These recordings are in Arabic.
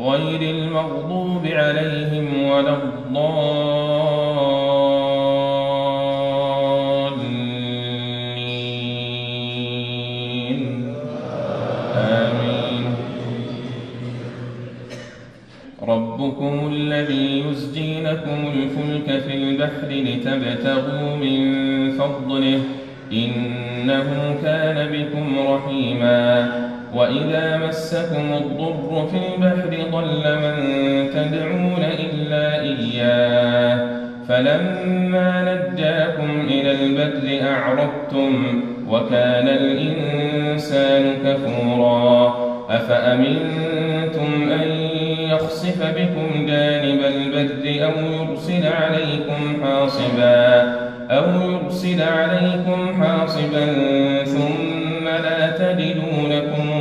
غير المغضوب عليهم ولا الضالين. آمين. ربكم الذي يزجي لكم الفلك في البحر لتبتغوا من فضله إنه كان بكم رحيماً. وإذا مسكم الضر في البحر ضل من تدعون إلا إياه. فلما نجاكم إلى البر أعرضتم وكان الإنسان كفورا. أفأمنتم أن يخصف بكم جانب البر أو يرسل عليكم حاصبا أو يرسل عليكم حاصبا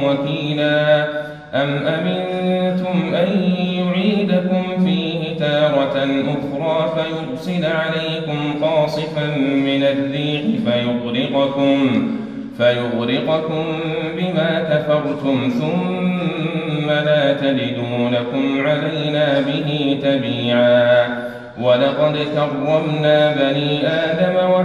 وكيلا. أم أمنتم أن يعيدكم فيه تارة أخرى فيرسل عليكم قاصفا من الريح فيغرقكم فيغرقكم بما كفرتم ثم لا تجدوا لكم علينا به تبيعا. ولقد كرمنا بني آدم في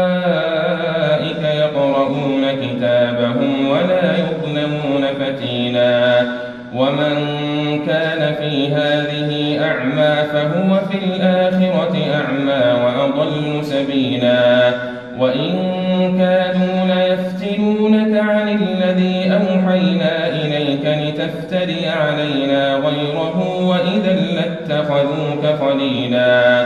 يقرؤون كتابهم ولا يظلمون فتيلا. ومن كان في هذه أعمى فهو في الآخرة أعمى وأضل سبيلا. وإن كانوا ليفتنونك عن الذي أوحينا إليك لتفتري علينا غيره وإذا لاتخذوك خليلا.